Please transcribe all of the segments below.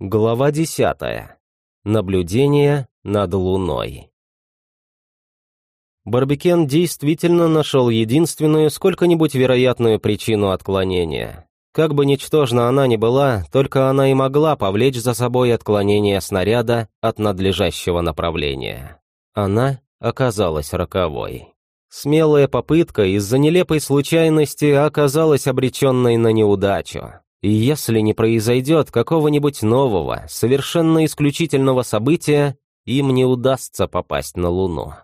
Глава 10. Наблюдение над Луной. Барбекен действительно нашел единственную сколько-нибудь вероятную причину отклонения. Как бы ничтожна она ни была, только она и могла повлечь за собой отклонение снаряда от надлежащего направления. Она оказалась роковой. Смелая попытка из-за нелепой случайности оказалась обреченной на неудачу. И если не произойдет какого-нибудь нового, совершенно исключительного события, им не удастся попасть на Луну.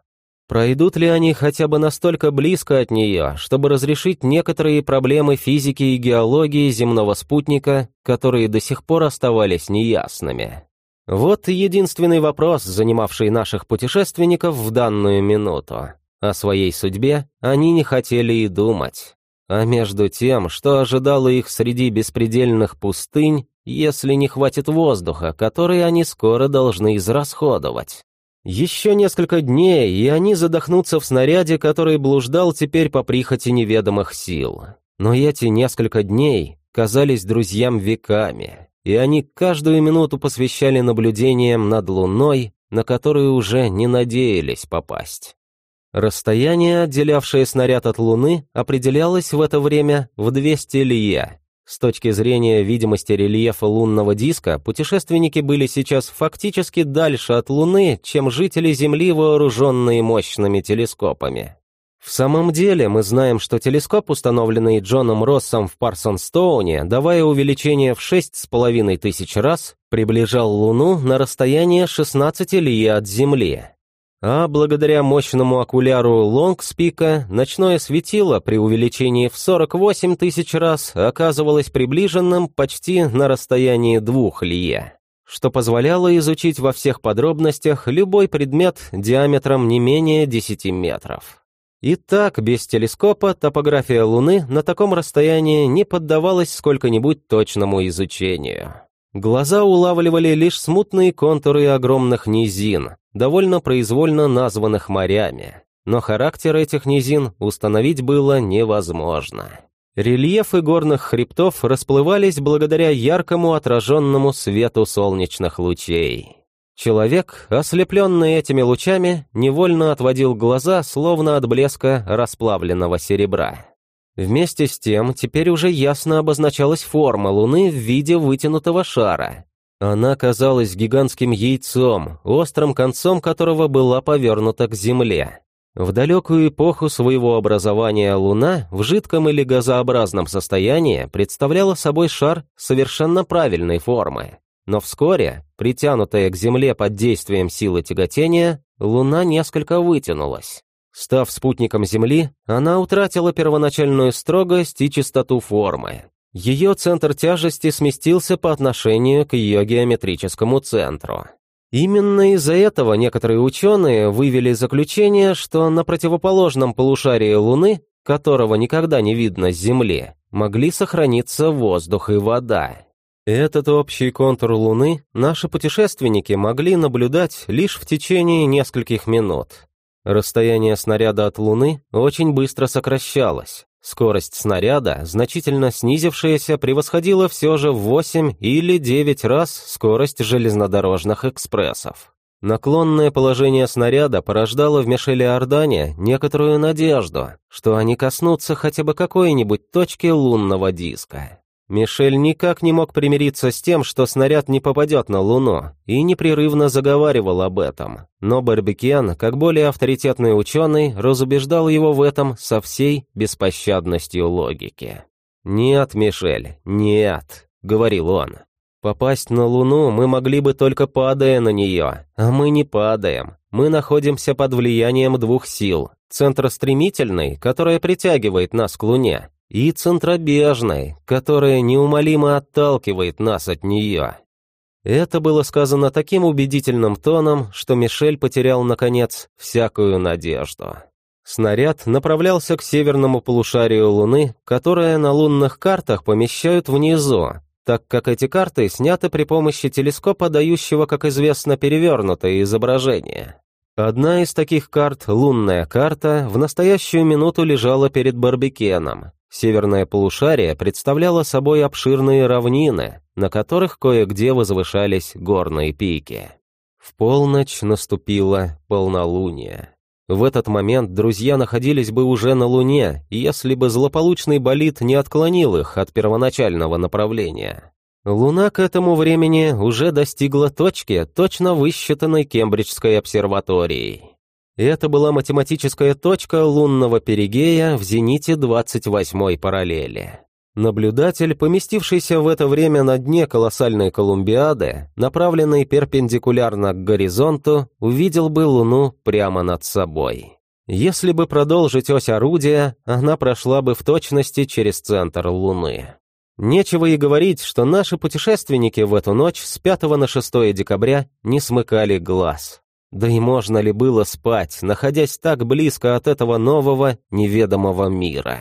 Пройдут ли они хотя бы настолько близко от нее, чтобы разрешить некоторые проблемы физики и геологии земного спутника, которые до сих пор оставались неясными? Вот единственный вопрос, занимавший наших путешественников в данную минуту. О своей судьбе они не хотели и думать. А между тем, что ожидало их среди беспредельных пустынь, если не хватит воздуха, который они скоро должны израсходовать. Еще несколько дней, и они задохнутся в снаряде, который блуждал теперь по прихоти неведомых сил. Но эти несколько дней казались друзьям веками, и они каждую минуту посвящали наблюдениям над Луной, на которую уже не надеялись попасть. Расстояние, отделявшее снаряд от Луны, определялось в это время в 200 лье. С точки зрения видимости рельефа лунного диска, путешественники были сейчас фактически дальше от Луны, чем жители Земли, вооруженные мощными телескопами. В самом деле, мы знаем, что телескоп, установленный Джоном Россом в Парсонстоуне, давая увеличение в 6,5 тысяч раз, приближал Луну на расстояние 16 лье от Земли а благодаря мощному окуляру Лонгспика ночное светило при увеличении в 48 тысяч раз оказывалось приближенным почти на расстоянии двух лье, что позволяло изучить во всех подробностях любой предмет диаметром не менее 10 метров. И так, без телескопа, топография Луны на таком расстоянии не поддавалась сколько-нибудь точному изучению. Глаза улавливали лишь смутные контуры огромных низин, довольно произвольно названных морями. Но характер этих низин установить было невозможно. Рельефы горных хребтов расплывались благодаря яркому отраженному свету солнечных лучей. Человек, ослепленный этими лучами, невольно отводил глаза, словно от блеска расплавленного серебра. Вместе с тем, теперь уже ясно обозначалась форма Луны в виде вытянутого шара. Она казалась гигантским яйцом, острым концом которого была повернута к Земле. В далекую эпоху своего образования Луна в жидком или газообразном состоянии представляла собой шар совершенно правильной формы. Но вскоре, притянутая к Земле под действием силы тяготения, Луна несколько вытянулась. Став спутником Земли, она утратила первоначальную строгость и чистоту формы. Ее центр тяжести сместился по отношению к ее геометрическому центру. Именно из-за этого некоторые ученые вывели заключение, что на противоположном полушарии Луны, которого никогда не видно с Земли, могли сохраниться воздух и вода. Этот общий контур Луны наши путешественники могли наблюдать лишь в течение нескольких минут. Расстояние снаряда от Луны очень быстро сокращалось. Скорость снаряда, значительно снизившаяся, превосходила все же в 8 или 9 раз скорость железнодорожных экспрессов. Наклонное положение снаряда порождало в Мишеле Ордане некоторую надежду, что они коснутся хотя бы какой-нибудь точки лунного диска. Мишель никак не мог примириться с тем, что снаряд не попадет на Луну, и непрерывно заговаривал об этом. Но Барбекиан, как более авторитетный ученый, разубеждал его в этом со всей беспощадностью логики. «Нет, Мишель, нет», — говорил он. «Попасть на Луну мы могли бы только падая на нее, а мы не падаем. Мы находимся под влиянием двух сил. Центростремительной, которая притягивает нас к Луне, и центробежной, которая неумолимо отталкивает нас от нее. Это было сказано таким убедительным тоном, что Мишель потерял, наконец, всякую надежду. Снаряд направлялся к северному полушарию Луны, которое на лунных картах помещают внизу, так как эти карты сняты при помощи телескопа, дающего, как известно, перевернутое изображение. Одна из таких карт, лунная карта, в настоящую минуту лежала перед Барбекеном, Северное полушарие представляло собой обширные равнины, на которых кое-где возвышались горные пики. В полночь наступило полнолуние. В этот момент друзья находились бы уже на Луне, если бы злополучный болид не отклонил их от первоначального направления. Луна к этому времени уже достигла точки, точно высчитанной Кембриджской обсерваторией. Это была математическая точка лунного перигея в зените 28-й параллели. Наблюдатель, поместившийся в это время на дне колоссальной Колумбиады, направленный перпендикулярно к горизонту, увидел бы Луну прямо над собой. Если бы продолжить ось орудия, она прошла бы в точности через центр Луны. Нечего и говорить, что наши путешественники в эту ночь с 5 на 6 декабря не смыкали глаз. Да и можно ли было спать, находясь так близко от этого нового, неведомого мира?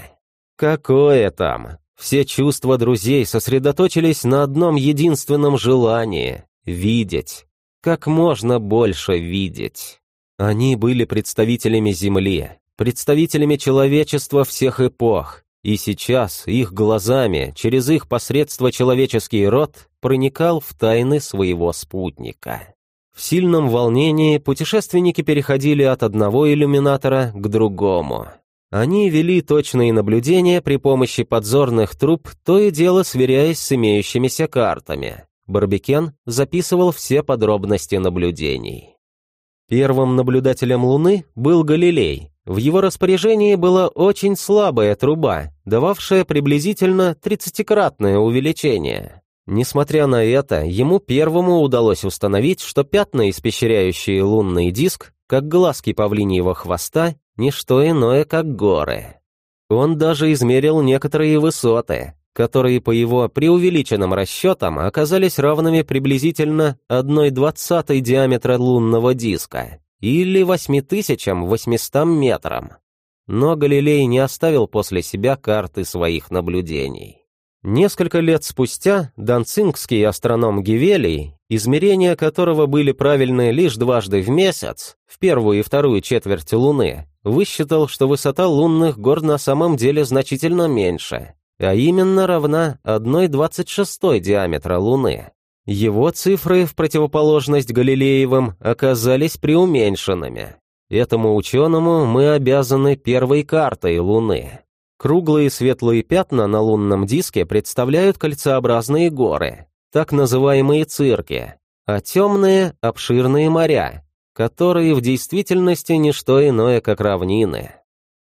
Какое там? Все чувства друзей сосредоточились на одном единственном желании — видеть. Как можно больше видеть. Они были представителями Земли, представителями человечества всех эпох, и сейчас их глазами, через их посредство человеческий род, проникал в тайны своего спутника. В сильном волнении путешественники переходили от одного иллюминатора к другому. Они вели точные наблюдения при помощи подзорных труб, то и дело сверяясь с имеющимися картами. Барбекен записывал все подробности наблюдений. Первым наблюдателем Луны был Галилей. В его распоряжении была очень слабая труба, дававшая приблизительно 30-кратное увеличение. Несмотря на это, ему первому удалось установить, что пятна, испещряющие лунный диск, как глазки павлиньего хвоста, не что иное, как горы. Он даже измерил некоторые высоты, которые по его преувеличенным расчетам оказались равными приблизительно 1,20 диаметра лунного диска или 8800 метрам. Но Галилей не оставил после себя карты своих наблюдений. Несколько лет спустя донцингский астроном Гивелий, измерения которого были правильны лишь дважды в месяц, в первую и вторую четверть Луны, высчитал, что высота лунных гор на самом деле значительно меньше, а именно равна 1,26 диаметра Луны. Его цифры, в противоположность Галилеевым, оказались преуменьшенными. Этому ученому мы обязаны первой картой Луны. Круглые светлые пятна на лунном диске представляют кольцеобразные горы, так называемые цирки, а темные — обширные моря, которые в действительности не что иное, как равнины.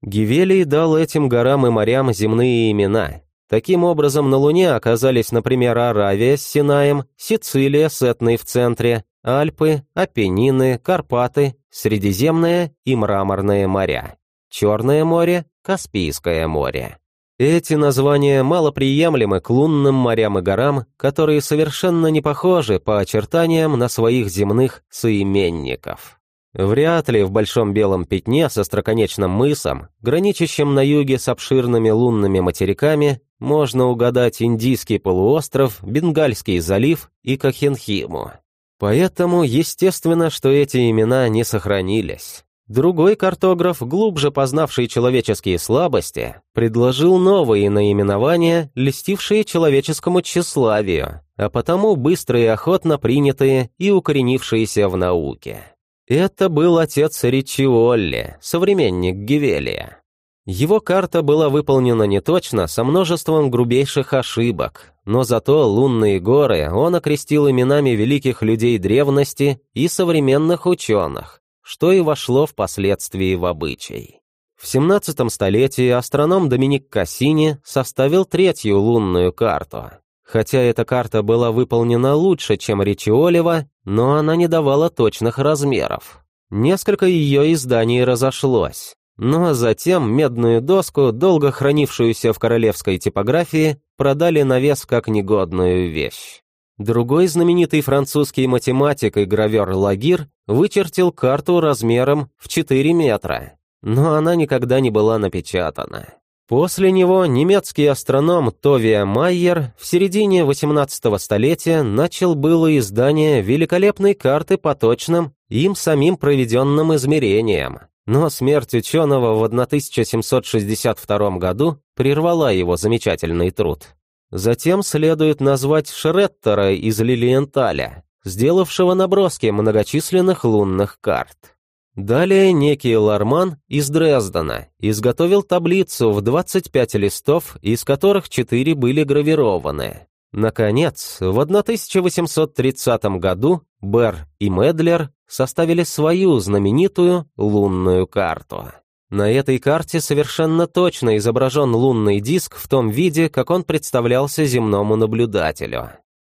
Гивелий дал этим горам и морям земные имена. Таким образом, на Луне оказались, например, Аравия с Синаем, Сицилия с Этной в центре, Альпы, Апеннины, Карпаты, Средиземное и Мраморное моря, Черное море, Каспийское море. Эти названия малоприемлемы к лунным морям и горам, которые совершенно не похожи по очертаниям на своих земных соименников. Вряд ли в большом белом пятне со строконечным мысом, граничащим на юге с обширными лунными материками, можно угадать Индийский полуостров, Бенгальский залив и Кахенхиму. Поэтому естественно, что эти имена не сохранились. Другой картограф, глубже познавший человеческие слабости, предложил новые наименования, льстившие человеческому тщеславию, а потому быстро и охотно принятые и укоренившиеся в науке. Это был отец Ричиолли, современник Гивелия. Его карта была выполнена неточно, со множеством грубейших ошибок, но зато лунные горы он окрестил именами великих людей древности и современных ученых, что и вошло впоследствии в обычай. В 17 столетии астроном Доминик Кассини составил третью лунную карту. Хотя эта карта была выполнена лучше, чем Ричиолева, но она не давала точных размеров. Несколько ее изданий разошлось. Но затем медную доску, долго хранившуюся в королевской типографии, продали на вес как негодную вещь. Другой знаменитый французский математик и гравер Лагир вычертил карту размером в 4 метра, но она никогда не была напечатана. После него немецкий астроном Товия Майер в середине 18 столетия начал было издание великолепной карты по точным, им самим проведенным измерениям, но смерть ученого в 1762 году прервала его замечательный труд. Затем следует назвать Шреттера из Лилиенталя, сделавшего наброски многочисленных лунных карт. Далее некий Ларман из Дрездена изготовил таблицу в 25 листов, из которых 4 были гравированы. Наконец, в 1830 году Берр и Медлер составили свою знаменитую лунную карту. На этой карте совершенно точно изображен лунный диск в том виде, как он представлялся земному наблюдателю.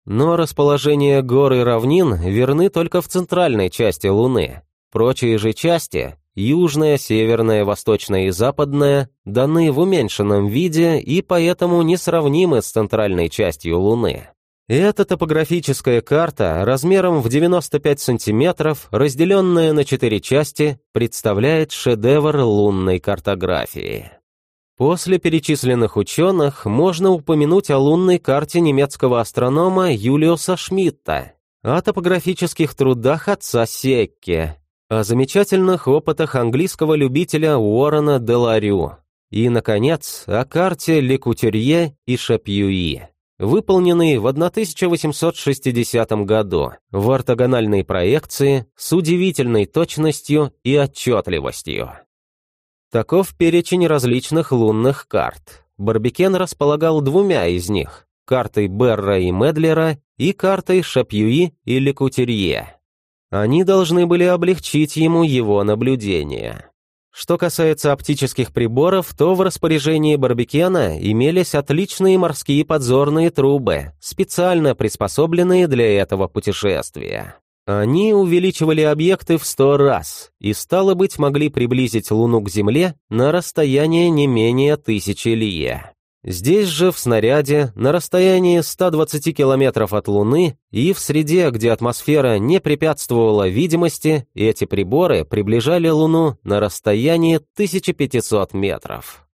Но расположение гор и равнин верны только в центральной части Луны. Прочие же части – южная, северная, восточная и западная – даны в уменьшенном виде и поэтому несравнимы с центральной частью Луны. Эта топографическая карта размером в 95 сантиметров, разделенная на четыре части, представляет шедевр лунной картографии. После перечисленных ученых можно упомянуть о лунной карте немецкого астронома Юлиуса Шмидта, о топографических трудах отца Секке, о замечательных опытах английского любителя Уоррена Деларю и, наконец, о карте Лекутюрье и Шапьюи выполненный в 1860 году в ортогональной проекции с удивительной точностью и отчетливостью. Таков перечень различных лунных карт. Барбикен располагал двумя из них – картой Берра и Медлера и картой Шапьюи или Кутерье. Они должны были облегчить ему его наблюдения. Что касается оптических приборов, то в распоряжении Барбекена имелись отличные морские подзорные трубы, специально приспособленные для этого путешествия. Они увеличивали объекты в сто раз и, стало быть, могли приблизить Луну к Земле на расстояние не менее тысячи лье. Здесь же, в снаряде, на расстоянии 120 километров от Луны и в среде, где атмосфера не препятствовала видимости, эти приборы приближали Луну на расстояние 1500 метров.